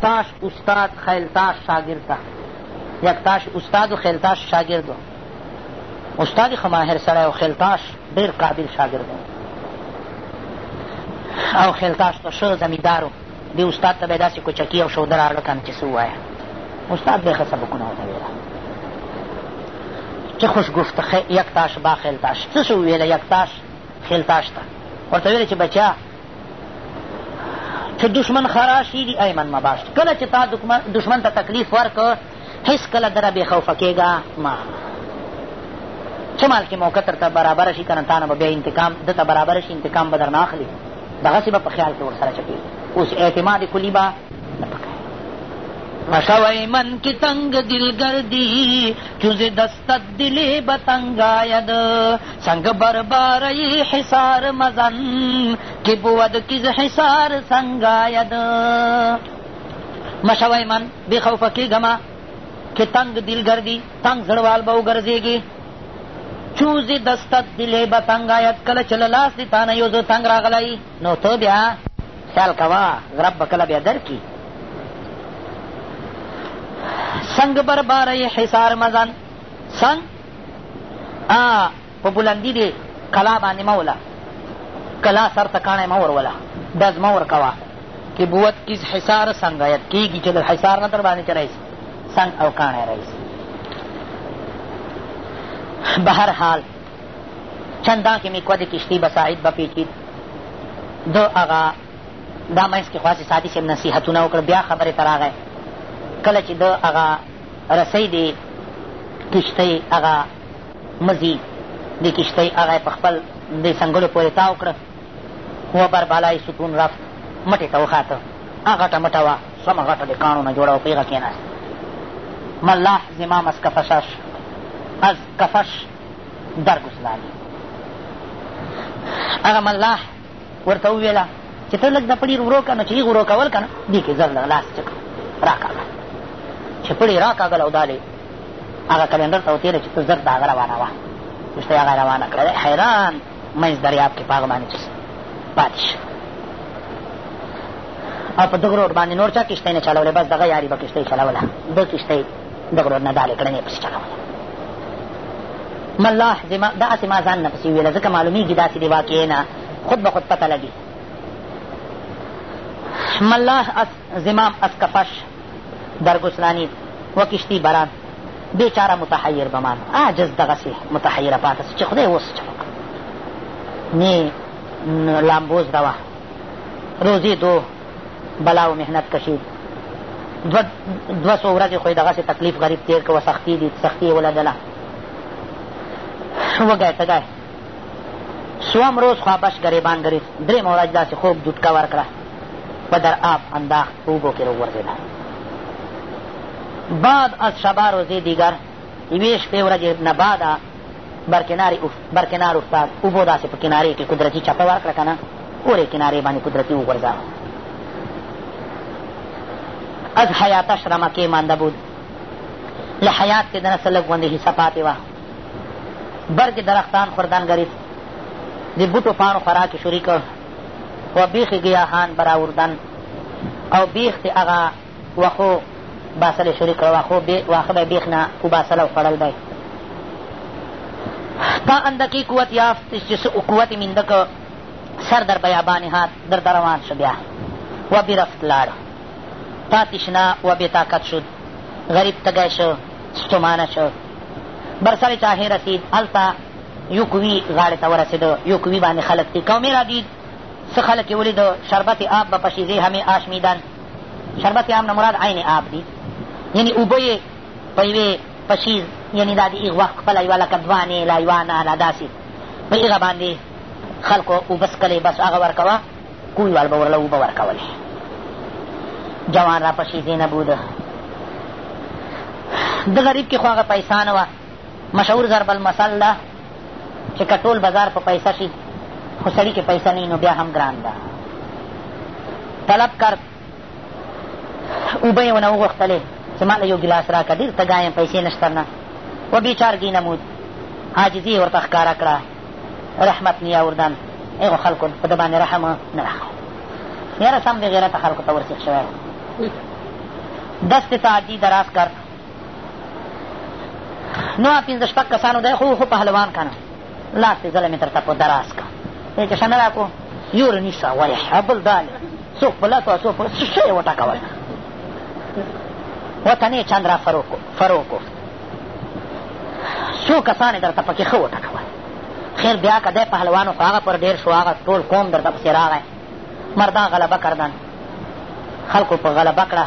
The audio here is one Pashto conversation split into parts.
تاش استاد خیلتاش شاګرد ته یک تاش استاد و خیلتاش شاګرد و استاد ښه ماهر سړی او خیلتاش ډېر قابل شاګرد و او خیلتاش ته ښه زمیندار و دې استاد ته به یې داسې کوچکي او شوده راغله که نه چې څه ووایه استاد به یې ښه سبقونه ورته ویله چه خوش گفت یک تاش با خیلتاش څه څه وویله یک تاش خیلتاش ته ورته ویله چې بچیا چې دشمن خراشي دي ایمن مباش کله چې تا دشمن ته تکلیف ورکړ هیڅ کله دره بې خوفه کېږه ما څه مال کې موقع درته برابره شي که نه تا نه به بیا انتقام ده ته برابره شي انتقام به درنه اخلي دغسې به په خیال کې ورسره چټېږي اوس اعتماد کلي به مشوی من کی تنگ دل گردی چوز دستت دلی بتنگ آید څنګه بربار یی حصار مزن کی بود کیز حصار سنگاید مشوای من بی خوف کیګما که تنگ دل گردی تنگ زړوال به وګرځېږي چوز دستت دلې به تنګ آید کله چې له لاس دې تانه یو زه تنګ راغلی نو ته بیا خیال کوه غرب به کله بیا درکړي سنگ برباره حصار مزن څنګ په بلندي دې کلا باندې مه وله کلا سر ته کاڼی مه وروله ډز مه ورکوه که بوت کیز حصار سنګ آید کېږي چې د حصار نه در باندې چې رئیس سنګ او کاڼی رئیس به هر حال چندان که میکوه د کشتی به ساعد به پیچید د هغه دا منځ کې خو هسې سادي صاحب نصیحتونه وکړه بیا خبرې ته راغی کله چې د هغه رسۍ دې کښتۍ هغه مزي د کښتۍ هغه یې په خپل د څنګلو پورې تاو کړه و بر بالا یې ستون رفت مټې ته وخاته هغه غټه مټه وه سمه غټه د کاڼو نه جوړه وه په هغه کېناست ملاح زمام از کفشش از کفش درګسلالي هغه ملاح ورته وویله چې ته لږ د پړي ورو که نو چې یې ورو کول که نه دې کې زر لاس چک راکاږه چې پړي راکاږل او دالې هغه کلنډر ته وتېره چې ته زر د هغه روانه وه وروسته یې هغه روانه کړه حیران منځ دریاب کې په هغه باندې چې پاتې شو او په دغه روډ باندې نور چا کښتۍ نه چلولې بس دغه یاري به کښتۍ چلوله ده کښتۍ د غرور نه ډالې کړنې پسې چلوله ملاح زما داسې ما ځان نه پسې وویله ځکه معلومېږي داسې دې واقعې نه خود به خود پته لګي ملاح از زمام از کفش درگسرانید و کشتی بران بیچاره متحیر بمان عاجز دغسې متحیره پاته سو چې خدای اوس چلو نه لامبوز دوا روزې دو بلا او محنت کشید دوه دوه څو ورځې خو یې دغسې تکلیف غریب تېر کوه سختي دي سختي یې ولګله وګی تګی سوم روز خوابش ګریبان ګریب درېیمه ورځ داسې خوب جوټکه ورکړه په در آب انداخت په اوبو کې راوغورځېده بعد از شبا روزې دیګر یوې شپې ورځې نه بعده برکنارې برکنار افتاد اوبو داسې په کنارې کې قدرتي چپه ورکړه که نه اورې کنارې باندې قدرتي وغورځاوه از حیاتش رمکې مانده بود له حیات کې د نه څه لږ غوندې حصه پاتې وه برګې درختان خوردن ګرید د بوټو پاڼو خوراک شروع کړ و بیخ ګیاهان براوردن او بیخ د هغه واښو باسل یې شروع کړه، واښو بې واښه به یې بېخ نه وباسل او خوړل به یې. په اندکی قوت یافت چې څه قوت یې مینده که، سر در بیابان هات در ده روان شو بیا و برفت لاړ. تا تشنا و بې طاقت شد، غریب تږی شو، ستومانه شو. بر سر چاهې رسید، هلته یو کوی غاړې ته ورسېده، یو کوی باندې خلک دي. قومې را دید، څه خلک یې ولیدل، شربت آب به پشیزې همې آشمیدند. شربت عام نه مراد عین آب دي یعنې اوبه یې په یوې پشیز یعنې دا د ایغ وخت خپله یوه لکه دوانې لا یوه ناله داسې په هغه باندې خلکو اوبه څکلې بس هغه ورکوه کوی وال به ورله اوبه ورکولې جوان را پشیزې نه بوده د غریب کې خو هغه پیسانه وه مشهور ضرب المثل ده چې که ټول بازار په پیسه شي خو سړي کې پیسه نه نو بیا هم ګران ده طلب کرد اوبه یې ونه وغوښتلې چې ما له یو ګیلاس راکړه ډېر تږی یم پیسې نشته نه و بیچارګي نمود عاجزي یې ورته ښکاره کړه رحمت نیا وردن هغو خلکو په ده باندې رحم نه راخو یاره سم بې غیرته خلکو ته ورسېښ شوی دست تعدی دراز کرد نو پنځه شپږ کسانو دی خو خو پهلوان کنه لاس یې ځله مې درته په دراز کړه دی چې شنه راکړو یور نیسه وایه بل دال څوک په لاسو څوک په څه یې وټکول وطنې چند را فروکو فروکو څو کسان یې درته پکې ښه وټکول خیر بیا که دی پهلوانو خو هغه پر ډېر شو هغه ټول قوم درته پسې راغی مردان غلبه کردن خلکو په غلبه کړه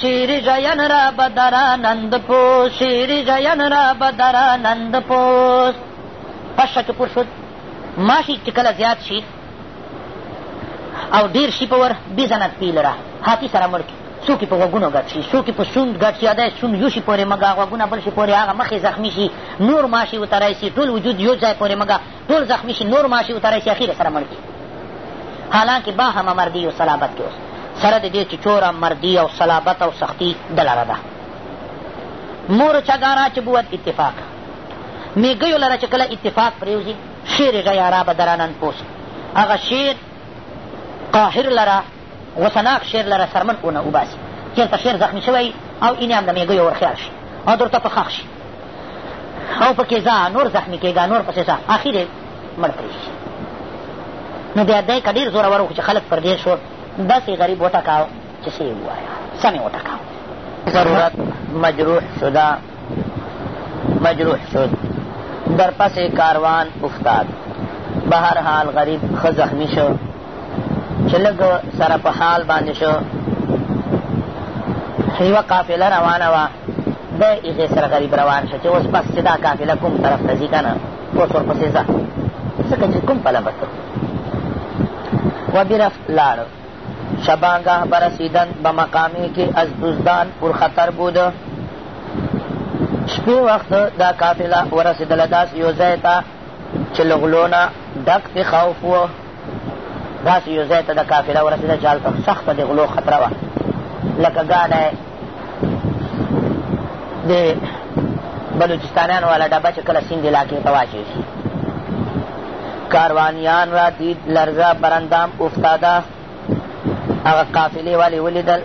شیری جین را بدرا نند پوس شیری جین را بدرا نند پوس پس شک پور شد ماشی چې کله زیات شي او ډیر شي په ور بزند پیل را هاتي سره مړ کړي څوک په غوږونو ګډ شي څوک په شوند ګډ شي دا شوند یو شي پورې مګه غوږونه بل شي پورې هغه مخې زخمي شي نور ماشي وترای شي ټول وجود یو ځای پورې مګه ټول زخمي شي نور ماشي وتړی شي اخیر سره مړ کړي حالانکه با همه مردی او صلابت کې اوس سره د دې چې چوره مردی او صلابت او سختی دلره ده مور چګارا چې بود اتفاق میګیو لره چې کله اتفاق پریوزي شیر غیارا به درانن پوس هغه شیر قاهر لره غوسناک شعر لره سرمن ونه وباسي چېرته شعر زخمي شوی او اینې هم د مېږیو ورخیال شي او درته په خښ شي او پکې ځه نور زخمي کېږه نور پسې ځه اخر یې مړ پرې شي نو بیا دی که ډېر زورور وکړو چې خلک پر دې شو داسې غریب وټکاو چې څه یې ووایه سمې وټکاو ضرورت مجروح شده مجروح شد در پس کاروان افتاد به هر حال غریب ښه زخمي شو چې لږ سره په حال باندې شو یوه قافله روانه وه د هغې سره غریب روان شو چې اوس بس چې دا قافله کوم طرف ته ځي که نه اوس ورپسې ځه ځکه چې کوم پله به ته و برف لاړ شبانگاه برسیدن به مقامی که از دزدان پر خطر بود شپې وخت دا قافله ورسېدله داسې یو ځای ته چې له غلو نه ډک د خوف و داسې یو ځای ته د کافله ورسېده چې هلته سخته د غلو خطره وه لکه ګاډی د بلوچستانیانو والا ډبه چې کله سیند علاقې ته واچوي کاروانیان را دید لرزه براندام افتاده هغه قافلې والي ولیدل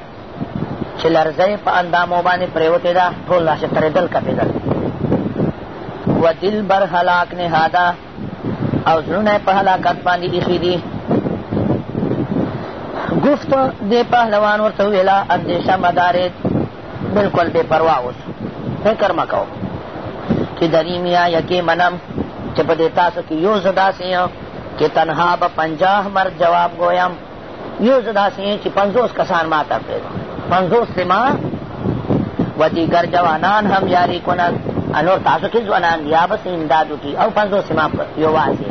چې لرزه یې په اندامو باندې پرېوتې ده ټول داسې ترېدل کپېدل و دل بر هلاک نهاده او زړونه یې په هلاکت باندې ایښي دي گفت دې پهلوان ورته وویله اندېشه مدارد بالکل بې پروا اوسه فکر مه کوه چې دریم یا یکې منم چې په دې تاسو کې یو زه داسې یم چې تنها به پنجاه مرد جواب ګویم یو زه داسې یم چې پنځوس کسان ما ته پرېږدم پنځوس چې ما و دیګر جوانان هم یاري کنند نور تاسو کې ځوانان یا بس امداد وکړي او پنځوس چې ما یوازې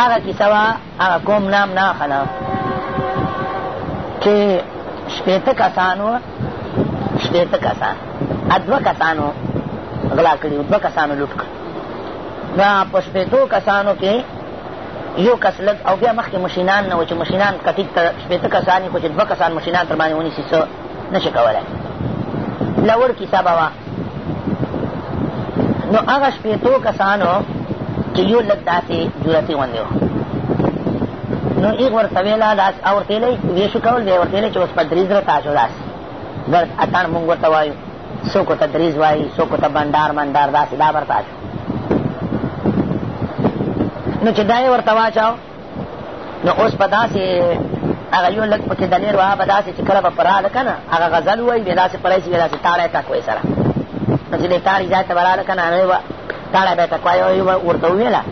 هغه کیسه وه هغه کوم نام نه اخلم چې شپېته کسان وو شپېته کسان دوه کسانو غلا کړي دوه کسانو لوټ کړي دا په شپېتو کسانو کې یو کس لږ او بیا مخکې مشینان نه و چې مشینان کتیب ته شپېته کسان یې خو چې دوه کسان مشینان تر باندې ونیسي څه نشي کولی لوړ کیسه به وه نو هغه شپېتو کسانو چې یو لږ داسې جرتي غوندې و نو ایغ ورته ویله داس او ورته ویلی ویې شو کول بیا ورته ویلی چې اوس په درې زره تاسو داسې ګرد اتڼ مونږ ورته وایو څوک ورته دریز وایي څوک ورته بنډار منډار داسې دا ورته نو چې دا یې ورته واچاو نو اوس په داسې هغه یو لږ پکې دلیر وه به داسې چې کله به پراله که نه هغه غزل ووایي بیا داسې پرای شي بیا داسې تاړی تکوی سره نو چې دی تاړي ځای ته به راله که نه هغې به تاړی به تکوی به ورته وویله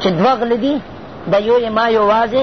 چې دوه غله دي د یو یې ما یوازې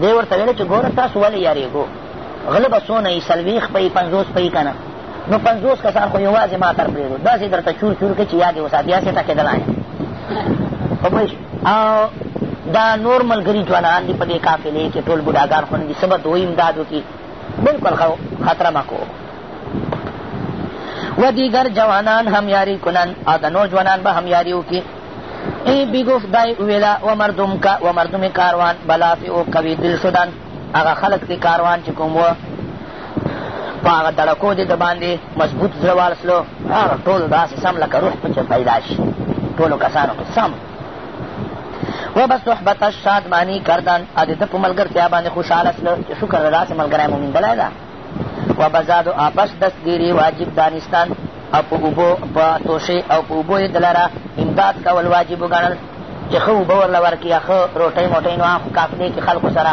دی ورته ویل چې ګوره تاسو ولې یارېږو غله به څونه یي څلوېښت پي پنځوس پي که نه نو پنځوس کسان خو یوازې ما تر پرېږدو داسې درته چور چور کړي چې یاد یې وساتي هسې ټکېدلی یم خو پوه او دا نور ملګري ځوانان دي په دې قافلې کې ټول بوډاګان خو نه دي څه به دوی امداد وکړي بلکل خطره مه کوو و دیگر جوانان همیاری کنن او د نوجوانان به همیاری وکړي ای بیگو خدای ویلا و مردم کا و مردم کاروان بلا فی او قوی دل شدن هغه خلق دی کاروان چې کوم و په هغه دړکو دی د باندې مضبوط زړه والسلو هغه ټول داسې سم لکه روح په چې پیدا شي ټولو کسانو کې سم و به صحبت الشادمانی کردن او د ده په ملګرتیا باندې خوشحاله سلو چې شکر د داسې ملګری مو میندلی ده و بزاد آپس دستګیری واجب دانستان او په اوبو په توشې او په اوبو یې دلره امداد کول واجب وګڼل چې ښه اوبه ورله ورکړي یا ښه روټۍ موټۍ نو هغه کافي دی چې خلکو سره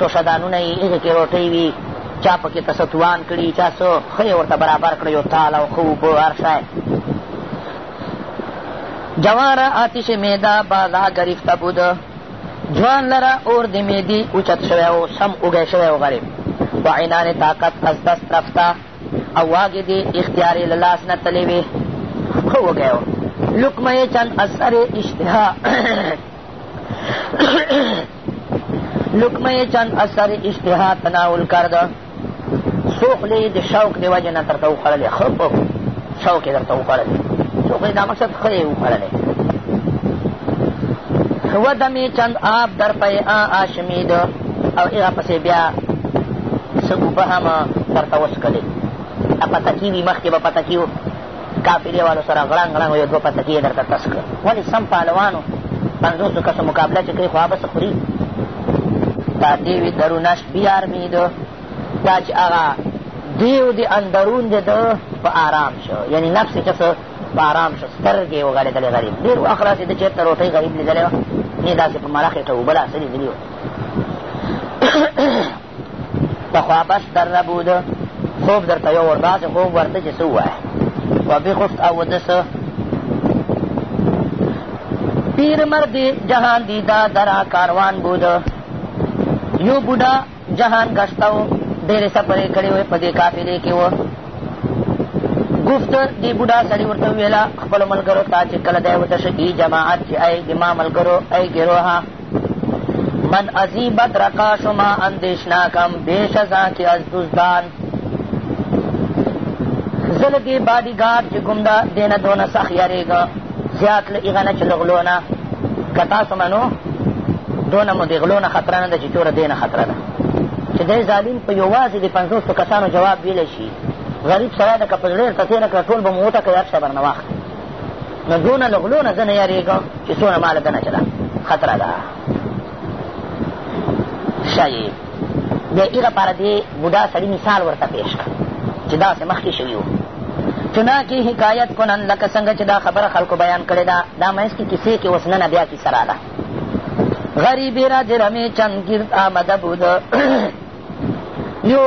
توشدانونه یې هغې کې روټۍ وي چا پکې تسطوان کړي چا څه ښه یې ورته برابر کړي یو تال او ښه اوبه هر شی جوار آتش میدا بالا گرفته بود ځوان لره اور د میدي اوچت شوی او سم اوږی شوی او غریب و عنان طاقت از دست رفته او واګې دې اختیار یې له لاس نه تلې وې ښه وږی و لقمه یې چند از سر اشتها لقمه یې چند از سر اشتها تناول کرده څو خولې د شوق د وجې نه درته وخوړلې ښه په شوق یې درته وخوړلې څو خولې دا مقصد ښه یې وخوړلې هو دمې چند آب در پی آ آشمید او هغه پسې بیا څه اوبه هم درته وڅکلې پتکي وي مخکې به پتکي و کافرې والو سره غړنګ غړنګ یو دوه پتکي یې درته تس کړ ولې سم پهلوانو پنځوسو کسو مقابله چې کوي خو هغه څه خوري تا دې وي درونه بیارمید دا چې هغه دیو د اندرون د ده په آرام شو یعنی نفس یې څه په آرام شو سترګې یې وغړېدلې غریب ډېر وخت راسې ده چېرته روټۍ غریب لیدلی وه نه داسې په مړه خېټه اوبه داسې لیدلي وه پخوا بس در ربوده خوب درته یو ور داسې خوب ورته چې څه ووایه و بخفت او ده څه پیر مرد جهان دیده درا کاروان بود یو بوډا جهان گشته و ډېرې سفرې کړې وې په دې قافلې کې و گفت دې بوډا سړي ورته وویله خپلو ملګرو ته چې کله دی وتشه ای جماعت چې ای زما ملګرو ای ګروها من عظیبت رقا شما اندیشنا کم بیش ازا کې از دزدان زه له دې باډي ګارډ چې کوم ده دې نه دونه سخت یارېږم زیات له هغه نه چې له غلو نه که تاسو منو دونه مو د غلو نه خطره نه ده چې چوره دې نه خطره ده چې دی ظالم په یوازې د پنځوسو کسانو جواب ویلی شي غریب سړی ده که په زړه ورته تېره کړه ټول به مو وټکوي هر څه به نه واخلي نو دونه له غلو نه زه نه یارېږم چې څونه ما له ده نه چې ده خطره ده ښایي د هغې لپاره دې بوډا سړي مثال ورته پېښ کړ چې داسې مخکې شوي وو چنانکې حکایت کنن لکه څنګه چې دا خبره خلکو بیان کړې ده دا منځ کې کیسې کې اوس ننه بیا کیسه راله غریبې را درمې چند ګرد آمده بود یو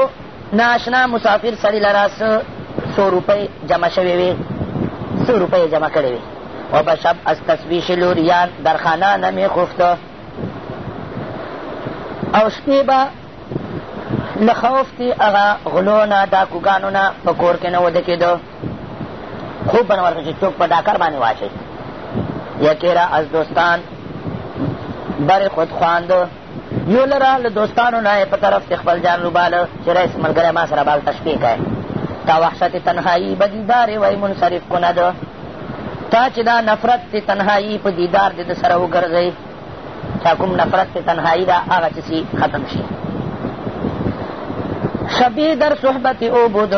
ناشنا مسافر سړي لره څو روپۍ جمع شوې وې څو روپۍ جمع کړې وې و به شب از تسبیش لوریان در خانه نمی خفته او شپې به له خوف کې هغه غلو نه ډاکوګانو نه په کور کې نه وده کېده خوب به نه ورته چې څوک په ډاکر باندې واچوي یکی را از دوستان بر خود خواند یو لره له دوستانو نه په طرف کې خپل جان لوباله چې رئیس ملګری ما سره بالته شپې کوي تا وحشت تنهایی بدیدار وای منصرف کند تا چې دا نفرت د تنهایی په دیدار دې د سره وګرځئ چا کوم نفرت د تنهایی ده هغه چې سي ختم شي شبی در صحبت او بود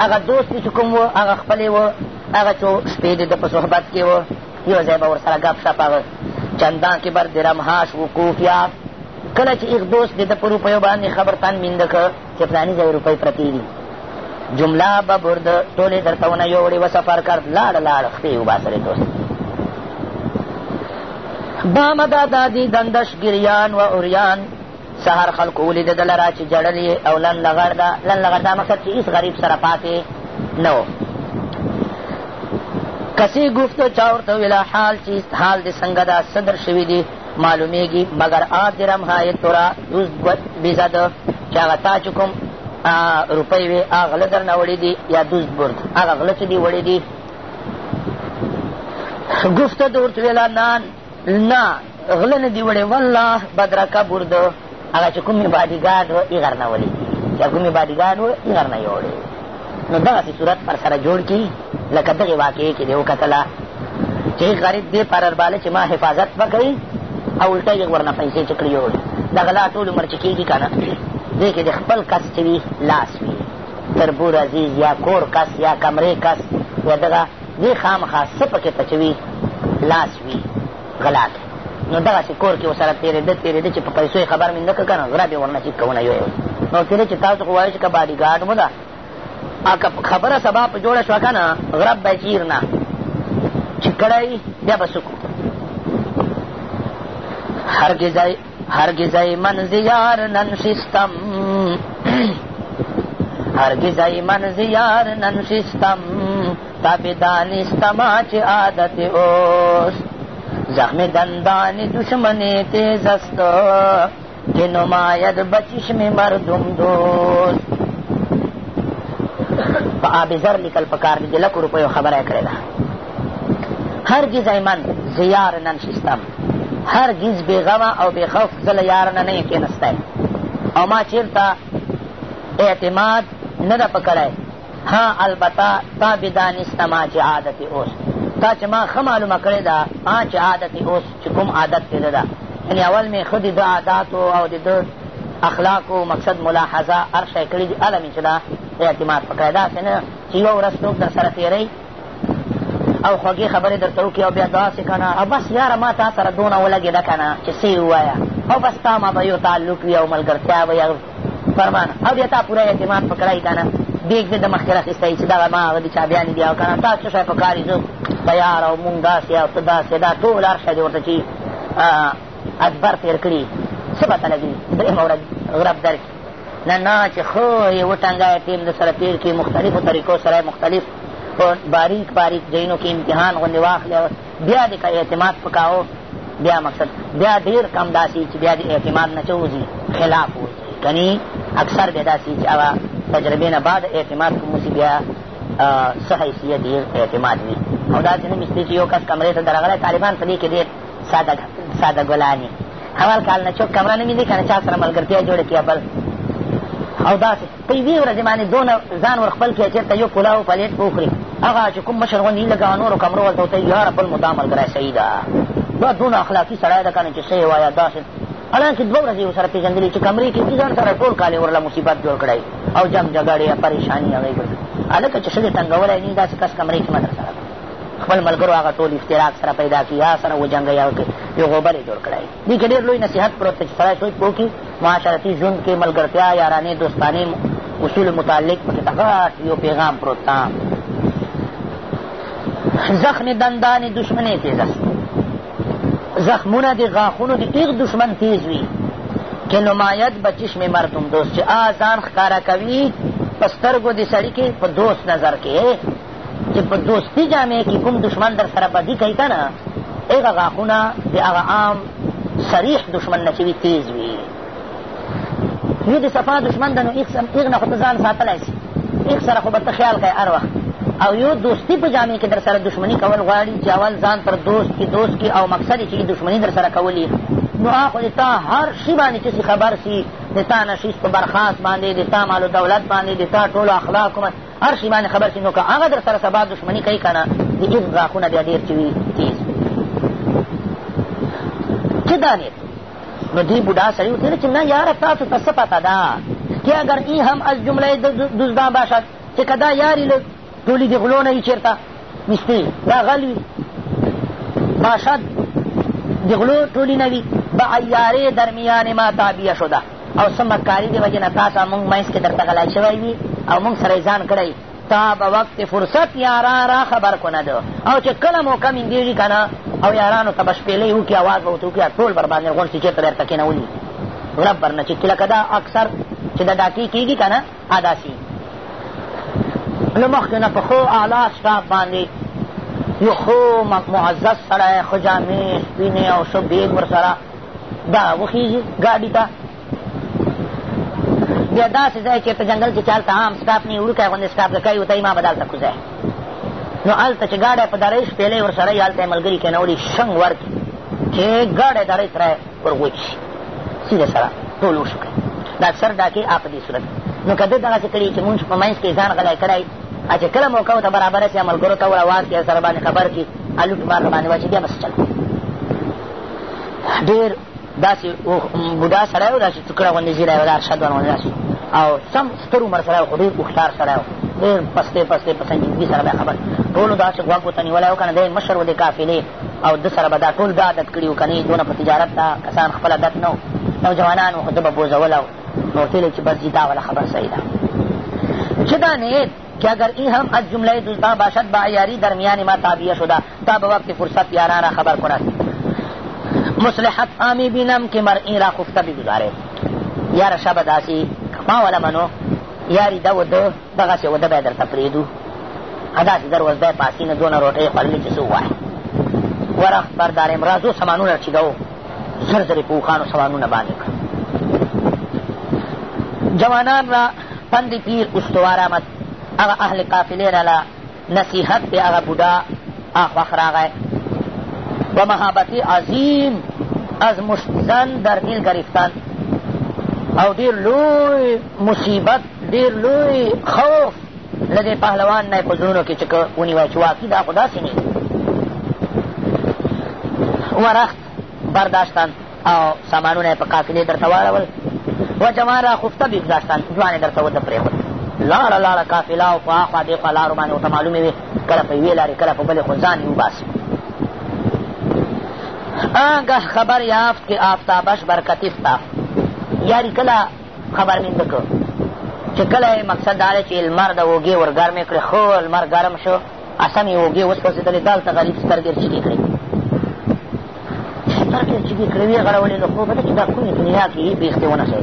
هغه دوست چې کوم و هغه خپلې و هغه چې شپې دې د په صحبت کې و یو ځای به ورسره ګپ شپ هغه چندان کې بر درمهاش وقوف یا کله چې ایک دوست دې د په روپیو باندې خبرتان مینده که چې فلاني ځای روپۍ پرتې دي جمله به برد ټولې درته ونه یوړې و سفر کرد لاړ لاړ خپې وباسلې دوست بامدا دادی دندش ګریان و اوریان سهار خلکو ولیده د لره چې جړل یې او لن لغړ ده لن لغړ دا مقصد چې هېڅ غریب سره پاتې نه و کسی گفت چاورته ویلا حال چیست حال دې څنګه ده صدر شوي دي معلومېږي مګر آ درم های تورا دوز بیزد چې هغه تا چې کوم روپۍ وې هغه غله در نه وړې دي یا دوز برد هغه غله چې دي وړې دي گفته دورت ویلا نه نه غله نه دي وړې والله بدرکه برده هغه چې کومې باډي ګارډ و یې غرنه ولې یا کومې باډي ګارډ و یې غرنه یوړې نو دغسې صورت پر سره جوړ کړي لکه دغې واقعې کې دې وکتله چې غریب دې پر ارباله چې ما حفاظت به کوي او الټه یې ورنه پیسې چې کړي یوړې دا غلا ټول عمر چې کېږي که نه دې کې د خپل کس چې وي لاس وي تربور عزیز یا کور کس یا کمرې کس یا دغه دې خامخا څه پکې پچوي لاس وي غلا کوي نو دغسې کور کې ورسره تېرېده تېرېده چې په پیسو یې خبر مې نه کړه که نه غلا به یې ورنصیب کونه یو نو کېدای چې تاسو خو وایئ چې که باډي ګارډ مو ده که خبره سبا په جوړه شوه که نه غرب به چیر نه چې کړی بیا به څه کړو هرګې ځای هرگز ای من زیار ننشستم هرگز ای من زیار ننشستم تا بدانستم آچ عادت اوست زخم دندان دشمن تیز است که نماید بچشم مردم دوست په آب زر لیکل پکار دي د لکو روپیو خبره یې کړې ده هرګز ایمن زیار نن شستم هرگز بې غمه او بې خوف زه له یار نه نه یې کېنستی او ما چېرته اعتماد نه ده په کړی ها البته تا به دا نیسته ما چې عادت اوس تا چې ما ښه معلومه کړې ده چې عادت اوس چې کوم عادت دې ده یعنې اول مې ښه د ده عاداتو او د ده اخلاقو مقصد ملاحظه هر شی کړي دي هله مې چې دا اعتماد په کړی داسې نه چې یوه ورځ څوک در سره تېروي او خوږې خبرې درته وکړي او بیا داسې که نه او بس یاره ما تا سره دونه ولګېده که نه چې څه یې ووایه او بس تا ما به یو تعلق وي او ملګرتیا به یا فرمان او بیا تا پوره اعتماد په کړی که نه دیګ دې د مخکې راخیستی چې دغه ما هغه دي چابیانې دي او که نه تا څه شی په کار یې زه په یار او مونږ داسې او ته داسې دا ټول هر شی دې ورته چې ازبر تېر کړي څه به ته لګي درېیمه ورځ غرب درکړي نه نه چې ښه یې وټنګایه ټیم د سره تېر کړي مختلفو طریقو سره مختلف په باریک باریک ځایونو کې امتحان غوندې واخلې بیا دې که اعتماد پکاو بیا مقصد بیا ډېر کم داسې چې بیا د اعتماد نه څه وځي خلاف وځي کنی اکثر بیا داسې چې هغه تجربې نه بعد اعتماد کوم چې بیا څه حیثیت یې اعتماد وي او داسې نه مستې چې یو کس کمرې ته درغلی طالبان په دې کې ډېر ساده ساده ګلانی اول کال نه چوک کمره نه مې دي که نه چا سره ملګرتیا جوړه کړي بل او داسې په یوې ورځې باندې دونه ځان ور خپل کړي چېرته یو پلاو پلیټ به وخوري هغه چې کوم مشر غوندې لږه نورو کمرو ورته وتهیي یاره بل مو دا ملګری صحیح ده دا دونه اخلاقي سړی ده که نه چې څه یې وایه داسې حالانکې دوه ورځې ورسره پېژندلي چې کمرې کې دي ځان سره ټول کال یې ورله مصیبت جوړ کړی او جنګ جګړې پریشاني هغې کړې هلکه چې ښځې تنګولی نه داسې کس کمرې کې مدرسه خپل ملګرو هغه ټول افتراق سره پیدا کړي هغه سره وجنګوي او یو غوبل یې جوړ کړی دې کښې ډېر لوی نصیحت پروت دی چې سړی سوچ په وکړي معاشرتي ژوند کې ملګرتیا یارانې دوستانې اصول متعلق پکې ته غټ یو پیغام پروت تا زخم دندانې دشمنې تیز است زخمونه د غاښونو د تیغ دشمن تیز وي که نماید به چشم مردم دوست چې آ ځان ښکاره کوي په سترګو د سړي کې په دوست نظر کې چې په دوستي جامع کې کوم دشمن در سره بدي کوي که نه هغه غاښونه د هغه عام صریح دشمن نه چې وي تیز وي یو د صفا دشمن ده نو هغ نه خو ته ځان ساتلی سي هغ سره خو به ته خیال کوې هر وخت او یو دوستی په جامع کې در سره دشمني کول غواړي چې اول ځان پر دوست کې دوست کې او مقصد یې چې دشمني در سره کولی نو هغه د تا هر شي باندې چې خبر سي د تا نشیست په برخاست باندې د تا مال و دولت باندې د تا ټولو اخلاقو هر شي باندې خبر شي نو که هغه در سره سبا دښمني کوي که نه د ایز غاښونه بیا ډېر چې وي تیز چه دانې نو دی بوډا سړی وتېره چې نه یاره تاسو ته څه پته ده که اگر ای هم از جمله دزدا باشد چې که دا یاري له ټولي د غلو نه وي چېرته نږدې دا غل وي باشد د غلو ټولي نه وي به عیارې درمیان ما تابیه شده او څه مکاري د وجې نه تاسو مونږ منځ کې درته غلا شوی وي او مونږ سره یې ځان کړی تا به وقت فرصت یاران را خبر کنه ده او چې کله موقع مندېږي که نه او یارانو ته به شپېلۍ وکړي اواز به ورته وکړي ټول بر باندې غونډ چې چېرته درته کېنولي رب برنه چې لکه دا اکثر چې د ډاکې کېږي که نه داسې نو مخکې نه په ښو اعلی سټاف باندې یو ښو معزز سړی ښه جامې سپینې او ښه بېګ ورسره دا وخیږي ګاډي ته بیا داسې ځای چېرته جنګل کې چې هلته عام سټاپ نه وي وړوکی غوندې سټاپ که کوي وتایي ما به دلته کوځی نو هلته چې ګاډی په دړۍ شپېلۍ ورسره یي هلته یې ملګري کېنولي شنګ ورکړي چې ګاډی دړۍ سره ور وچ شي سیده سره ټول وشو کوي د اکثر ډاکې آ په دې صورت نو که ده دغسې کړي چې مونږ په منځ کې ځان غلی کړی چې کله موقع ورته برابره شي ملګرو ته ور اواز کړي سره باندې خبر کړي الوټ بار باندې واچي بیا به څه چل ډېر داسې بوډا سړی و داسې چوکړه غوندې ږیره یې وه د ارشد ور غوندې داسې او سم ستر عمر سړی و خو ډېر هوښیار سړی و ډېر پستې پستې په سنجیدګي سره به خبر ټولو دا چې غوږ ورته نیولی و که نه دی مشر و د قافلې او ده سره به دا ټول دا عادت کړي و که نه دونه په تجارت دا کسان خپل عادت نه و نوجوانان و خو ده به بوزوله و نو ورته چې بس جي دا ولا خبر صحیح ده چې دا نیت که اگر این هم از جمله دزدان باشد با ایاری درمیان ما تابیه شده تا به وقت فرصت یارانه خبر کند مصلحت آمی بینم که مر این را خفته بگذاره یار شب داسی ما ولا منو یاری دا وده دغه سه وده به درته پریدو ادا چې در وځه پاسی نه دونه روټه خپل چې سو وای ورخ پر دار امرازو سمانونه چې داو زر زر پوخانو سمانونه باندې جوانان را پند پیر استوار احمد هغه اهل قافلې نه له نصیحت پې هغه بوډا خوښ راغی و محبت عظیم از مشتزن در دل گرفتن او ډېر لوی مصیبت ډېر لوی خوف له دې پهلوان نه یې په زړونو کې چې که ونیوی چې واقعي دا خو داسې نه ورخت برداشتن او سامانونه یې په قافلې درته واړول و جما را خفته بګذاشتان ځوان یې درته ورته پرېښود لاړه لاړه قافله او په اخوا دېخوا لارو باندې ورته معلومې وې کله په یوې لارې کله په بلې خو ځان یې وباسي آنگه خبر یافت که آفتابش برکتیف تا یاری کله خبر مینده که چې کله یې مقصد دا دی چې لمر د اوږې ورګرمې کړې خو لمر ګرم شو اسم یې اوږې وسوځېدلې دال ته غریب سترګې چیګې کړې سترګې چیګې کړې وې غړولې له خوبه ده چې دا کومې دنیا کې یې بېختې ونه شی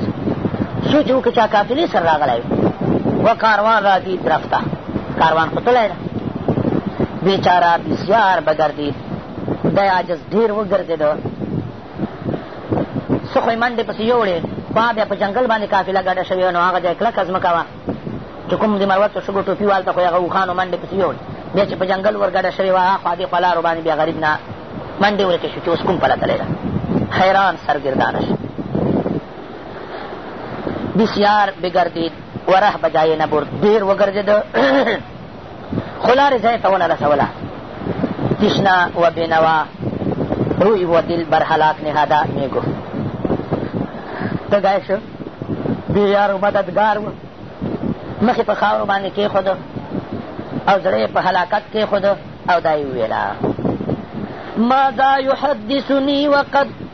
سوچ وکړه چا قافلې سره راغلی و کاروان را دي طرف ته کاروان خو تللی ده بېچاره بسیار بګردید دی عاجز ډېر وګرځېده څه خو یې منډې پسې یوړې خوا بیا په جنګل باندې قافله ګډه شوې نو هغه ځای کلکه ځمکه وه چې کوم د مروتو شګو ټوپي وال ته خو هغه اوښانو منډې پسې یوړې بیا چې په ځنګل ورګډه شوې وه هاخوا دې خوا لارو باندې بیا غریب نه منډې ورکې شو چې اوس کوم پله تللی ده حیران سرګردانه شو بسیار بګردید وره بجایې نه برد ډېر وګرځېده خو لارې ځای ته ونه رسوله تشنا و بینوا روی و دل بر هلاک نهاده میګفت تږی شو بې یار و مددګار و مخې په خاورو باندې کېښود او زړه یې په هلاکت کېښود او دا یې وویله ماذا یحدثني وقد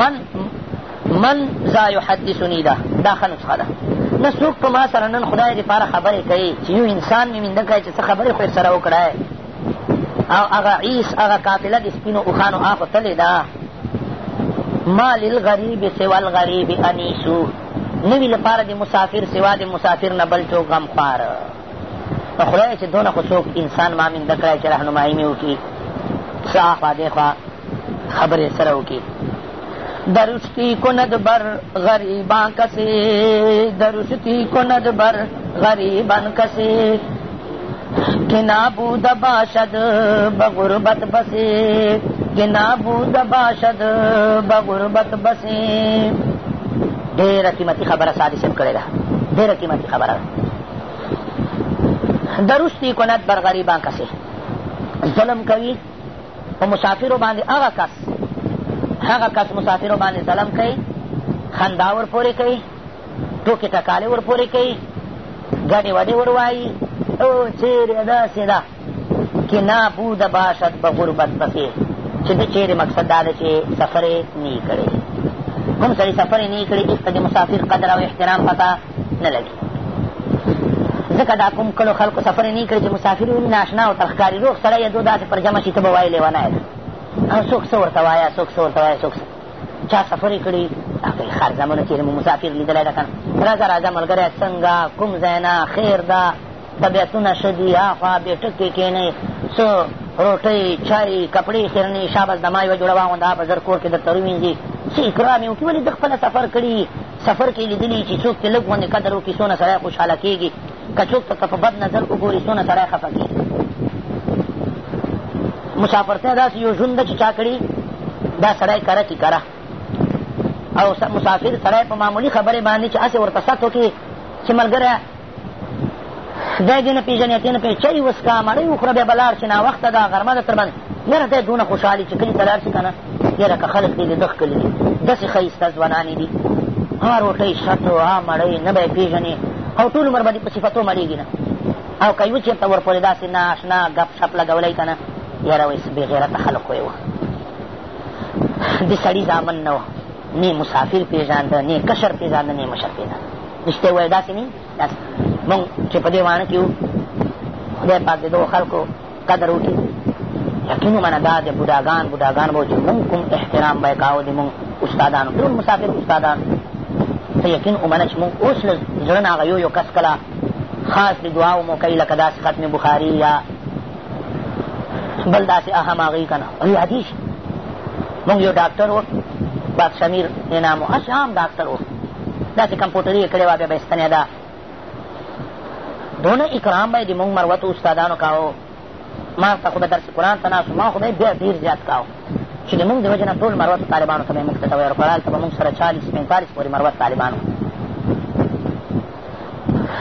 من من ذا یحدثنی ده دا ښه نسخه ده نه څوک په ما سره نن خدای دپاره خبرې کوي چې یو انسان مې مینده کړی چې څه خبرې خو سره وکړی او هغه عیس هغه قافله د سپینو اوښانو آخو تلې ده ما للغریب سوا الغریب انیسو نوی لپاره د مسافر سوا د مسافر نه بل څوک غمخواره په خدای چې دونه خو څوک انسان ما مینده کړی چې رهنمایي مې وکړي څه اخوا دېخوا خبرې سره وکړي درشتی کند بر غریبان کسی درشتی کند بر غریبان کسی کہ نابود باشد بغربت بسی کہ نابود باشد بغربت بسی ډېره قیمتي خبره سادي صاحب کړې ده ډېره قیمتي خبره ده درستی کند بر غریبان کسی ظلم کوي په مسافرو باندې هغه کس هغه کس مسافرو باندې ظلم کوي خندا ورپورې کوي ټوکې ټکالې ورپورې کوي ګډې وډې وروایي او چیرې داسې ده که نابود باشد به غربت پسې چې د چېرې مقصد دا ده چې سفر یې نه یې کړی کوم سړي سفر یې نه یې کړی هېڅ ته د مسافر قدر او احترام پته نه لګي ځکه دا کوم کلو خلکو سفر یې نه یې کړی چې مسافر وي ناشنا او ترښکاري روغ سړی یې دو داسې پر جمع شي ته به وایې لیونی ده او څوک څه ورته وایه څوک څه ورته وایه څوک څه چا سفر یې کړی هغوی ښار زمونه چې مسافر لیدلی ده که نه راځه راځه ملګری څنګه کوم ځای نه خیر ده طبیعتونه ښه دي هاخوا بې ټکې کېنئ څه روټۍ چای کپړې خیرنې شابس د ما یوه جوړه واغونده په زر کور کې درته ووینځي څه اکرام یې وکړي ولې ده خپله سفر کړي سفر کې لیدلي چې څوک ترې لږ غوندې قدر وکړي څونه سړی خوشحاله کېږي که څوک ته که په بد نظر وګوري څونه سړی خفه کېږي مسافرتیا داسې یو ژوند ده چې چا کړي دا سړی کره چې کره او مسافر سړی په معمولي خبرې باندې چې هسې ورته ست وکړي چې ملګری خدای دې نه پېژنې اتې نه پېژنې چای وڅکه مړۍ وخوره بیا به لاړ شي ناوخته ده غرمه ده تر باندې یاره دی دونه خوشحالي چې کلي ته لاړ شي که نه یاره که خلک دې د ده ښکلي دي داسې ښایسته ځوانانې دي ها روټۍ شرط ها مړۍ نه به یې پېژنې او ټول عمر به دې په صفتو مړېږي نه او که یو چېرته ورپورې داسې نا اشنا ګپ شپ لګولی که نه یاره وایي څه بېغیرته خلک ویې وه د سړي زامن نه وه نه مسافر پېژانده نه کشر پېژانده نه مشر پېژانده رښتیا ووایه داسې نه داسې مونږ چې په دې واڼه کې یو خدای پاک د دغو خلکو قدر وکړي یقین منه دا د بوډاګان بوډاګان به چې مونږ کوم احترام به یې کاوه د مونږ استادانو ټول مسافر استادان ته یقین ومنه چې مونږ اوس له زړه نه هغه یو یو کس کله خاص د دعاو موقعې لکه داسې ختم بخاري یا بل داسې اهم هغوی که نه وایي عادي شي مونږ یو ډاکټر و باد شمیر یې نام و هسې عام ډاکټر و داسې کمپوټري یې کړې وه بیا به یې ستنېده دونه اکرام به یې د مونږ مروتو استادانو کاوه ما ته خو به درس قرآن ته ناست ما خو به یې بیا ډېر زیات کاوه چې د مونږ د وجې نه ټول مروتو طالبانو ته به یې مونږ ته ته ویل خوړال ته به مونږ سره چالیس پېنتالیس پورې مروت طالبانو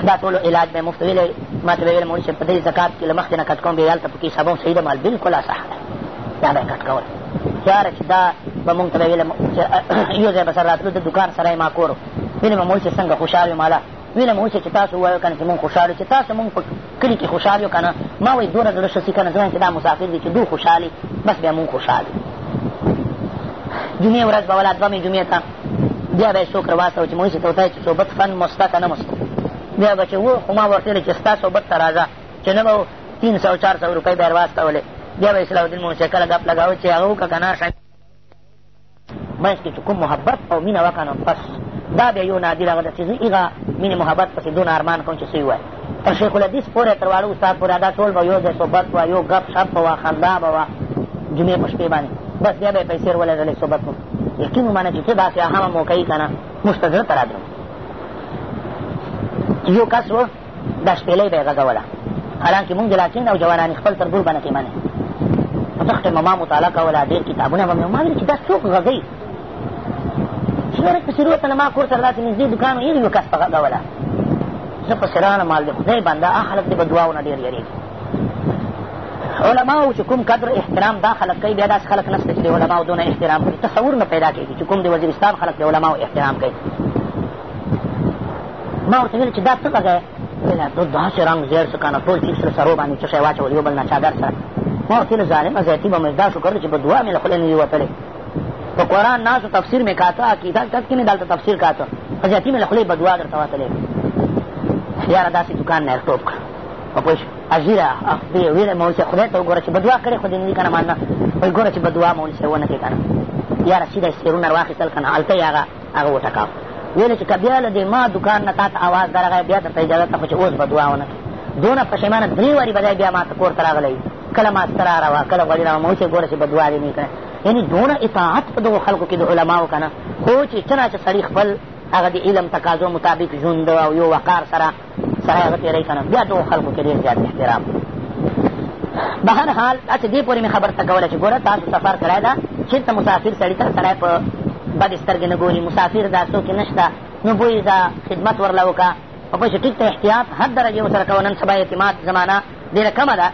دا ټول علاج مې مفت ویلی ما ته به ویل مور چې په دې زکات کې له مخکې نه کټ کوم بیا هلته پکې حسابوم صحیح ده مال بلکل اصح ده دا به یې کټ کول یاره چې دا به مونږ ته به ویل چې یو ځای به سره راتلو د دکان سره یې ما کور ویل مې مور چې څنګه خوشحال وي ماله ویل مې اوس چې تاسو ووایو که نه چې مونږ خوشحال یو چې تاسو مونږ په کلي کې خوشحال یو که نه ما وایي دومره زړه ښه سي که نه ځوان چې دا مسافر دی چې دوی خوشحال بس بیا مونږ خوشحال جمعې ورځ به ولا دومې جمعې ته بیا به یې څوک رواستوه چې مونږ چې توته چې صحبت فن مسته که نه مسته بیا به چې و خو ما ورته ویل چې ستا صحبت ته راځه چې نه به تین سو چار سو روپۍ به یې رواستولې بیا به اصلاح الدین مونږ چې کله ګپ لګاوه چې هغه وکړه که نه منځ کې چې کوم محبت او مینه وکړه نو پس دا بیا یو نادر هغه ده چې زه هغه مینې محبت پسې دونه ارمان کوم چې څه ووایي تر شیخ الحدیث پورې تر واړه استاد پورې دا ټول به یو ځای صحبت وه یو ګپ شپ به وه خندا به وه جمعې په شپې باندې بس بیا به یې پیسې ورولېږلې صحبت کوم یقین ومنه چې څه داسې اهمه موقع یي که نه موږ ته زړه ته رادرم یو کس و دا شپېلۍ به یې غږوله حالانکې مونږ لا کېنه او جوانانې خپل تر ګور بنه کې منې په دښته مما مطالعه کوله ډېر کتابونه به مې ما ویل چې دا څوک غږوي چې ورک پسې وروتله ما کور سره داسې نږدې دوکان یې یو کس په غږوله زه پسې رانم مال د خدای بنده هغه خلک دې به دعاو نه ډېر یېرېږي علماو چې کوم قدر احترام دا خلک کوي بیا داسې خلک نشته چې د علماو دونه احترام کوي تصور نه پیدا کېږي چې کوم د وزیرستان خلک د علماو احترام کوي ما ورته ویل چې دا څه غږی ویل ته داسې رنګ زیړ څه کنه ټول چیک سره سرو باندې څه شی واچول یو بل نه چادر سره ما ورته ویل ظالمه زیتي به مې دا شکر چې په دعا مې له خولې نه وي وتلی په قرآن ناس تفسیر مې کاته عقیده تک کې مې دلته تفسیر کاته په زیتي مې له خولې به دعا درته وتلی یاره داسې دکان نه ټوپ کړه په پوه شو اجیره دې ویله مول صاحب خدای ته وګوره چې بدوا کړې خو دې نه دي که نه مانه وایي ګوره چې بدوا مول صاحب ونه کړې که نه یاره سیده یې سیرونه راواخېستل که نه هلته یې هغه هغه وټکاو ویل چې که بیا له دې ما دکان نه تا ته اواز درغی بیا درته اجازه ته خو چې اوس به دعا ونه کړي دونه پښیمانه درې واري به دی بیا ما ته کور ته راغلی کله ما سره راوه کله غوړي راوه ما اوسې ګوره چې به دعا دې نه کړه یعنی دونه اطاعت په دغو خلکو کې د علماو که نه خو چې چنه چې سړي خپل هغه د علم تقاضو مطابق ژوند او یو وقار سره سره هغه تېری کنه بیا دغو خلکو کې ډېر زیات احترام به هر حال هسې دې پورې مې خبر ته کوله چې ګوره تاسو سفر کړی ده چېرته مسافر سړي ته سړی په بدې سترګې نه ګوري مسافر دا څوک نشته نو بویزه خدمت ورله وکړه په پښې ټیک ته احتیاط هر درجې ورسره کوه نن سبا اعتماد زمانه ډېره کمه ده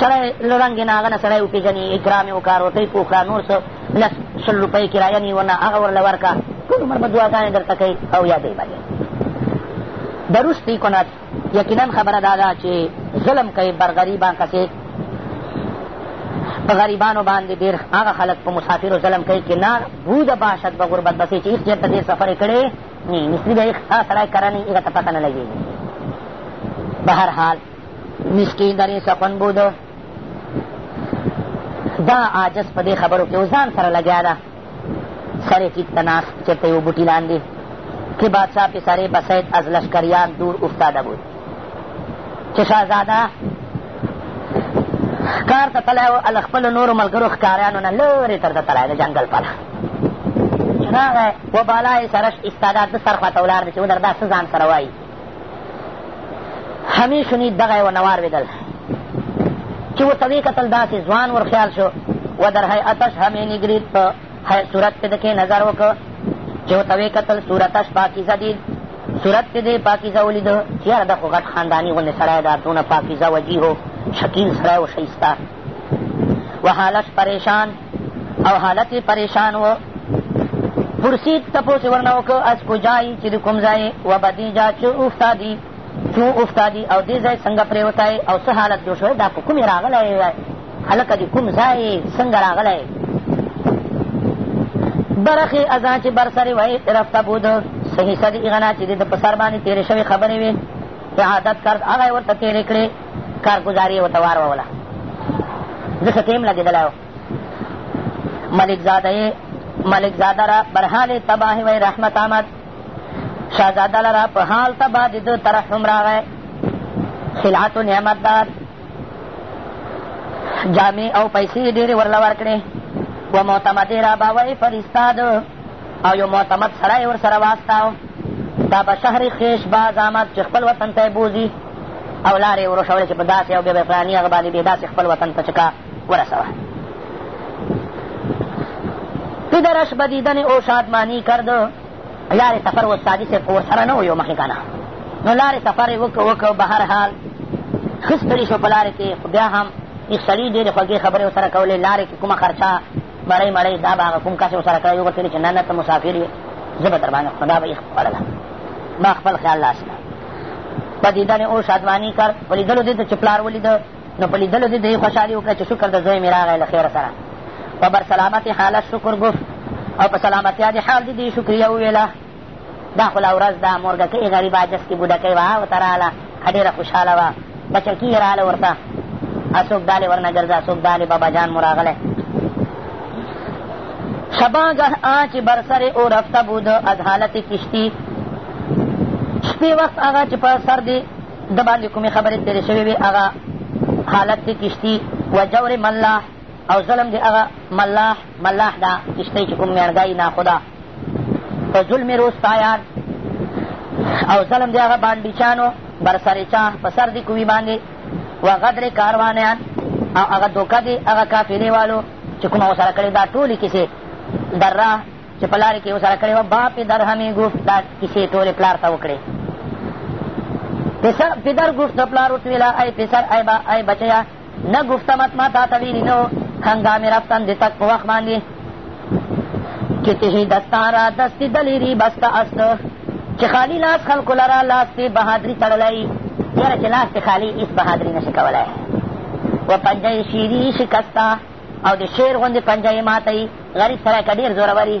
سړی له رنګې نه هغه نه سړی وپېژني اکرام یې وکړه روټۍ پوه کړه نور څه لس شل روپۍ کرایه نیونه هغه ورله ورکړه ټول عمر به دعاګانې درته کوي او یادوي به یې د روس دی کنت یقینا خبره دا ده چې ظلم کوي بر غریبان کسې په غریبانو باندې ډېر هغه خلک په مسافرو ظلم کوي چې نه بوده باشد به غربت بسې چې هېڅ چېرته ډېر سفر یې کړی نه مصري به یې هغه سړی کرنې هغه ته پته نه لګېږي بهرحال مسکین درې سخن بود دا عاجز په دې خبرو کې ځان سره لګیا ده سر یې ټیټ ته ناست چېرته یو بوټي لاندې که بادشاه پې سرې بسید از لشکریان دور افتاده بود چې شهزاده کار ته تللی و له خپلو نورو ملګرو ښکاریانو نه لرې تر ده تللی د جنګل پله راغی و بالا یې سرش ایستاده د سر خوا ته ولاړ دی چې ودر دا څه ځان سره وایي همي شني دغه یې ونه واروېدل چې ورته ویې کتل داسې ځوان ور خیال شو و در هیئتش همې نګرید په صورت پې دکې نظر وکړ چې ورته ویې کتل صورتش پاکیزه دید صورت پې دې پاکیزه ولیده چې یاره دا خو غټ خانداني غوندې سړی دا دونه پاکیزه وجیح و شکیل سړی و ښایسته وحالش پریشان او حالت یې پریشان و پرسید تپوس یې ورنه وکړ از کجای چې د کوم ځای و بدیجا چې افتادي چې افتادي او دې ځای څنګه پرېوتی او څه حالت جوړ شوی دا په کومې راغلی هلکه د کوم ځای څنګه راغلی برخې ازا چې بر سرې وای رفته بود صحیح صدې غنا چې د په سر باندې تېرې شوې خبرې وې اعادت کرد هغه یې ورته تېرې کړې کارګزاري یې ورته وارووله ځکه ټیم لګېدلی و ملکزاده یې ملکزاده را بر حال تباه وی رحمت آمد شهزاده لره په حال تباه د ده ترحم راغی خلعت و نعمت داد جامې او پیسې ډېرې ورله ورکړې و معتمدې را باوی فرستاد او یو معتمد سړی ورسره واستاو دا به شهر خیش باز آمد چې خپل وطن ته یې بوځي او لارې یې وروښولې چې په داسې او بې بفراني هغه باندې بې داسې خپل وطن ته چکا ورسوه پدرش به دیدن او شادمانی کرد لارې سفر و سادي صرف ورسره نه و یو مخې که نه نو لارې سفر یې وکړو وکړو به هر حال ښه ستړي شو په لارې کې خو بیا هم یې سړي ډېرې خوږې خبرې ورسره کولې لارې کې کومه خرچه مړۍ مړۍ دا به هغه کوم کس ورسره کړی وي ورته چې نه نه ته مسافر یې زه به در باندې خپل دا به یې خپله ده ما خپل خیال لاس نه په دیدن او شادماني کړ په لیدلو دې ته چې پلار ولیده نو په لیدلو دې دې خوشحالي وکړه چې شکر د زوی مې راغی له خیره سره په برسلامتې حالت شکر ګفت او په سلامتیا دې حال دې دې شکریه وویله دا خو لا ورځ ده مورګکۍ غریب عاجز کې بوډکۍ وه هغه ته راله ښه ډېره خوشحاله وه بچکي یې راله ورته څوک دالې ورنه ګرځه څوک دالې بابا جان مو راغلی شباگه آچ بر سر او رفته بود از حالت کشتی شپې وخت هغه چې په سر دی د باندې کومې خبرې تېرې شوې وې هغه حالت دی کشتی و جور ملاح او ظلم دی هغه ملاح ملاح دا کشتۍ چې کوم میړګۍ ناخدا په ظلم روستایان او ظلم دی هغه بانډیچانو بر سر چا په سر دی کوی باندې و غدر کاروانیان او هغه دوکه دی هغه قافلې والو چې کومه ورسره کړې دا ټولې کیسې دره چې په لارې کې ورسره کړې وه باپ یې درهمې ګفت دا کیسې ټولې پلار ته وکړې پدر گفت پلار ورته ویله ای پسر ای با ای بچیا نه گفتمت ما تا ته ویلي نو هنګامې رفتن د تک په وخت باندې که تهی دستان را دستی دلیری بسته است چې خالی لاس خلکو لرا لاس پې بهادري تړلی یاره چې لاس پې خالی هېڅ بهادري نشي کولی و پنجه یې شیري شکسته او د شعر غوندې پنجه یې ماته غریب سره که ډېر زوروري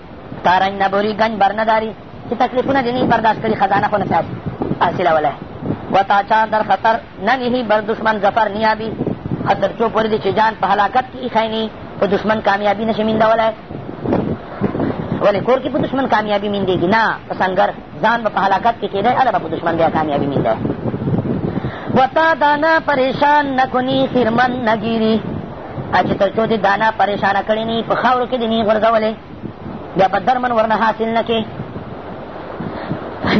تارنج نبوری گنج برنداری چې تکلیفونه دې نه برداشت کړي خزانه خو نه شاید حاصله ولی و تا چا در خطر نه نهی بر دشمن ظفر نیابی حتر چو پوری دې چې جان په هلاکت کې ایښی نه په دشمن کامیابي نه شي میندولی ولې کور کې په دشمن کامیابي میندېږي نه په سنګر ځان به په هلاکت کې کېدی هله به په دشمن بیا کامیابي میندی وتا دانا پریشان نکنی خیرمن نگیری چې تر څو دې دانا پریشانه کړې نی په خاورو کې دې نی غورځولې بیا په درمن ورنه حاصل نه کې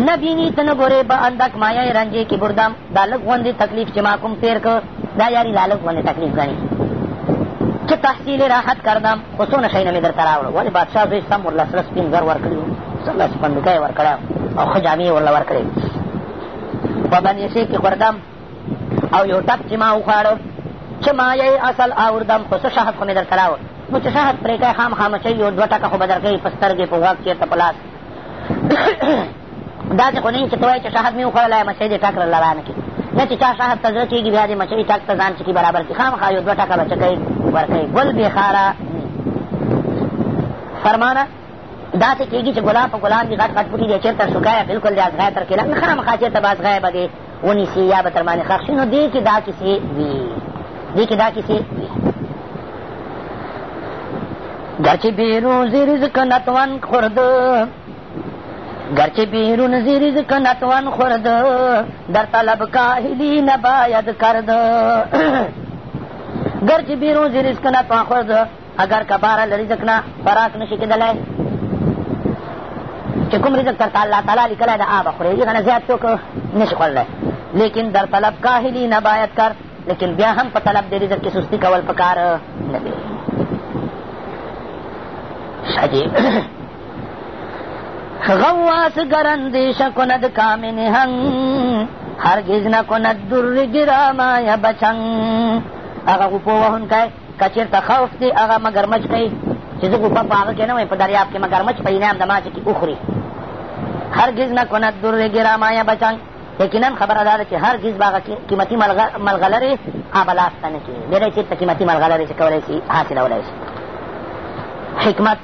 نه بینی ته نه ګورې به اندک مایه یې رنجې کې بردم دا لږ غوندې تکلیف چې ما کوم تېر کړ دا یاري دا لږ غوندې تکلیف ګڼي چې تحصیل راحت کردم خو څونه شیونه مې درته راوړل ولې بادشاه زوی سم ورله سره سپین زر ورکړي وو سملاسي پنډوکی یې ورکړی او ښه جامې یې ورله ورکړې په بندیسې کې غورځم او یو ټپ چې ما وخواړو چې ما یې اصل آوردم خو څه شهد خو مې درته راوړ نو چې شهد پرې کوې خامخا مچۍ یو دوه ټکه خو به درکوي په سترګې په غوږ چېرته په لاس داسې خو نه چې ته وایې چې شهد مې وخوړلی مچۍ دې ټک رلا نه کړي نه چې چا شهد ته زړه کېږي بیا دې مچۍ ټک ته ځان چکي برابر کړي خامخا یو دوه ټکه به چکوي ورکوي ګل بېخاره فرمانه داسې کېږي چې ګلاب په ګلاب دي غټ غټ بوټي دی چېرته شکایه بلکل د ازغای تر کېله نه خامخا چېرته به ازغای به دی ونیسي یا به تر باندې ښخ شي نو دې کې دا کیسې وي دې کې دا کیسې وي گرچه بیرون زی رزق نتوان خورد گرچه بیرون زی رزق نتوان خورد در طلب کاهلی نباید کرد گرچه بیرون زی رزق نتوان خورد اگر کباره له رزق نه فراق نشي کېدلی چې کوم رزق درته الله تعالی لیکلی ده هغه خورې هغه نه زیات څوک نشي خوړلی لیکن در طلب کاهلي نه باید کر لیکن بیا هم په طلب د رزق کې سستي کول پکار نه دی شاجي غواس گرندیش کند کامن هنگ هرگز نکند در گرا ما یا بچنگ هغه غوپو وهونکی که چېرته خوف دی هغه مګرمچ کوي چې زه غوپه په هغه کې نه وایم په دریاب کې مګرمچ په انعام د ماچې کې وخوري هرګز نه کند درې ګرا مایا بچان یقینا خبره دا ده چې هرګز به هغه قیمتي ملغلرې هغه لاس ته نه کړي ډېری چېرته قیمتي ملغلرې چې کولی شي حاصلولی شي حکمت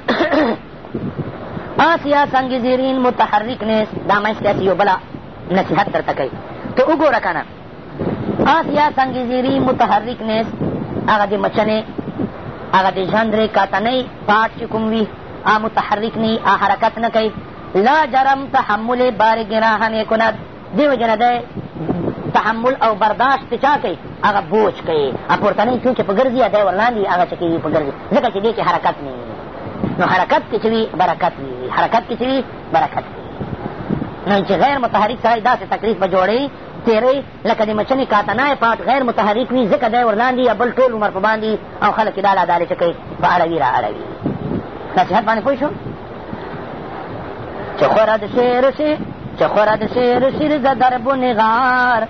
آسیا سنگ زیرین متحرک نیست دا منځ کې یو بله نصیحت درته کوي ته وګوره که نه آس یا سنگیزیری متحرک نیست هغه د مچنې هغه د ژندرې کاتنۍ پاټ چې کوم وي آ متحرک نی آ حرکت نه کوي لا جرم تحمل بار گناه نه کند دیو جنه دی تحمل او برداشت چې چا کوي هغه بوج کوي پورتنۍ څو چې په ګرځي دی ورلاندې هغه چې کوي په ګرځي ځکه چې دې کې حرکت نه نو حرکت کې چې وي برکت وي حرکت کې چې وي برکت وي نو چې غیر متحرک سړی داسې تکلیف به جوړوي تیرۍ لکه د مچنې کاتنای پاټ غیر متحرک وي ځکه دی ورلاندې یا بل ټول عمر په باندې او خلک یې دا لا دالې چکۍ په اړوي را اړوي نصیحت باندې پوه شو چې خوره د شعر شي چې خوره د شعر شیر د درب و نغار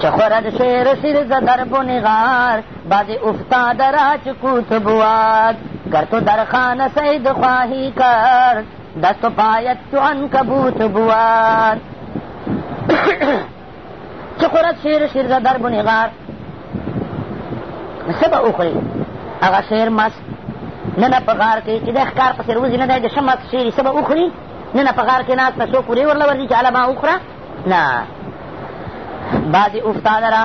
چې خوره د شعر شیر د درب و نغار بعض افتاد را چکوت بواد گر تو در خانه سید خواهی کرد دست و پایت چو عنکبوت بوار چه خورد شیر شیر ده در بنی غار څه به وخوري هغه شیر مس نه نه په غار کې چې د ښکار په څېر وځي نه دی د ښه مس شیري څه به وخوري نه نه په غار کې ناسته څو پورې ورله ورځي چې هله ما وخوره نه بعضې افتاد را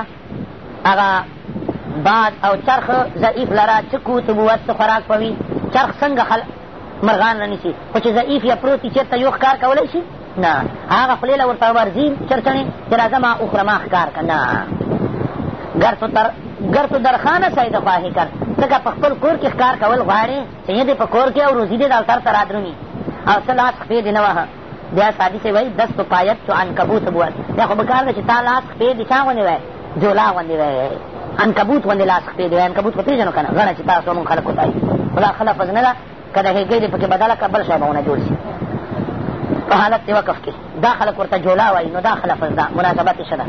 هغه باد او چرخ ضعیف لره چه کوت بوت څه خوراک پوي چرخ څنګه خلق مرغان نه نیسي خو چې ضعیف یا پروت وي چېرته یو ښکار کولی شي نه هغه خولې له ورته ورځي چرچڼې چې راځه ما وخوره ما ښکار که نه ګر تو تر ګر تو درخانه سید خواهې کر ځکه په خپل کور کې ښکار کول غواړې چې یې دې په کور کې او روزي دې د التر ته رادرومي او څه لاس خپې دې نه وهه بیا سادي صاحب وایي دست و پایت چو عنکبوت بود بیا خو به کار ده چې تا لاس خپې دې چا غوندې وی جولا غوندې وی عنکبوت غوندې لاس خپې دې وی عنکبوت خو پېژنو که نه غڼه چې تاسو مونږ خلک وتایي خو دا ښه لفظ نه ده که د هېګۍ دې پکې بدله کړه بل شی به ونه جوړ شي په حالت د وقف کې دا خلک ورته جولا وایي نو دا ښه لفظ ده مناسبت یې ښه ده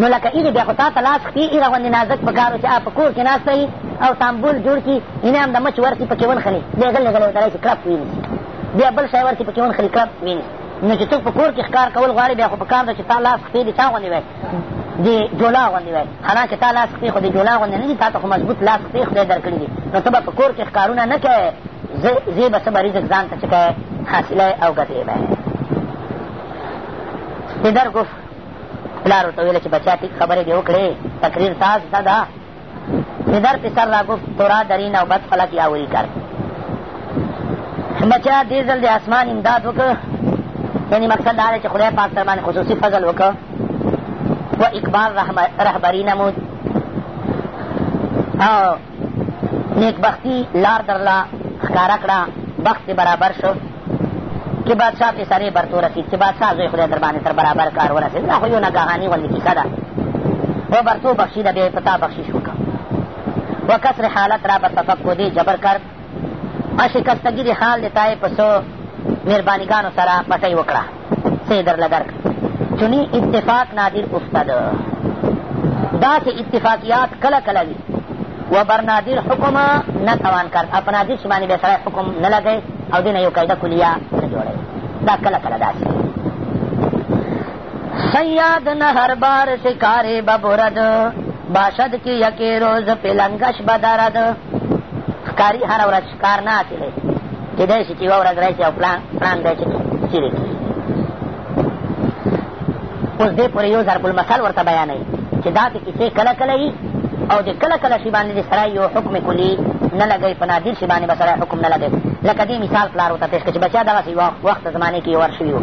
نو لکه ایرې بیا خو تا ته لاس خپې ایره غوندې نازک په کار و چې په کور کې ناسته او تامبول جوړ کړي انعام د مچ ورکړي پکې ونښلي بیا غلې غلې ورته راشي کړپ ویني بیا بل شی ورکړي پکې ونښلي کړپ ویني نو چې څوک په کور کې ښکار کول غواړي بیا خو په کار ده چې تا لاس پښې دې چا غوندې وای د جولا غوندې وای حالانکې تا لاس پښې خو د جولا غوندې نه دي تا ته خو مضبوط لاس پښې خدای در کړي دي نو ته به په کور کې ښکارونه نه کوې زه به څه به رزق ځان ته چې کوې حاصلی او ګټې به د در ګفت پلار ورته ویله چې بچیا ټیک خبرې دې وکړې تقریر تاز دا ده پدر پسر را گفت تو را در این نوبت فلک یاوری کرد بچا دې ځل د اسمان امداد وکړ یعنی مقصد دا دی چې خدای پاک در باندې خصوصي فضل وکړ و اقبال رهبري نمود او نیکبختي لار درله ښکاره کړه بخت برابر شو چې بادشاه پې سرې برته ورسېد چې بادشاه زوی خدای در باندې تر برابر کار ورسېد دا خو یو نګاهاني غوندې کیسه ده و برتو بخشي ده بیا یې په تا بخشش وکړه و کسر حالت را به تفکو دې جبر کرد او شکستګي دې حال دې تا یې په څو مهربانیګانو سره پټۍ وکړه څه یې درله درک چونی اتفاق نادر افتد داسې اتفاقیات کله کله وي و بر نادر حکم نه توان کرد او په نادر شي باندې بیا سړی حکم نه لګوي او دې نه یو قاعده کلیه نه جوړوي دا کله کله داسې سیاد نه هر بار سکارې به برد باشد کې یکې روز پلنګش به درد ښکاري هره ورځ کار نه حاصل دی کېدای شي چې یوه ورځ راشي او پلان پلان دی چې چیرې کېږي اوس دې پورې یو ضرب المثل ورته بیانوي چې داسې کیسې کله کله وي او د کله کله شي باندې د سړی یو حکم کلي نه لګوي په نادر شي باندې به سړی حکم نه لګوي لکه دې مثال پلار ورته پېښ کړه چې بچیا دغسې وخت زمانې کې ور شوي وو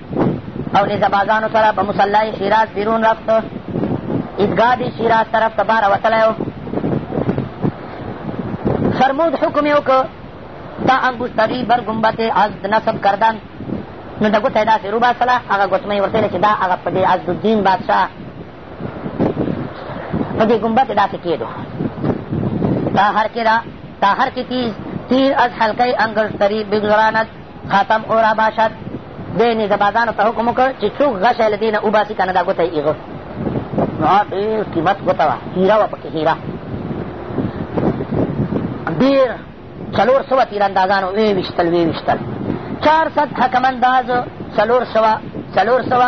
او نیزبازانو سره په مصلای شیراز بیرون رفت عیدګاه دی شیراز طرف ته باره وتلی و فرمود حکم یې وکړ دا انګوشتوي بر ګمبت از نصب کردن نو د ګوته یې داسې روباسله هغه ګوتمه یې ورته چې دا هغه په دې عزدالدین بادشاه په دې ګمبت یې داسې کېدو تا هر کې را تا هر کې تیز تیر از حلقه انګشتری بگذراند خاتم اورا باشد دې نېزبازانو ته حکم وکړ چې څوک غشی له دې نه وباسي که نه دا ګوته یې ایغه نو ډېر قیمت ګوته وه هیره وه پکې هیره ډېر څلور سوه تیراندازانو ویې ویشتل ویې ویشتل چار صد حکمنداز څلور سوه څلور سوه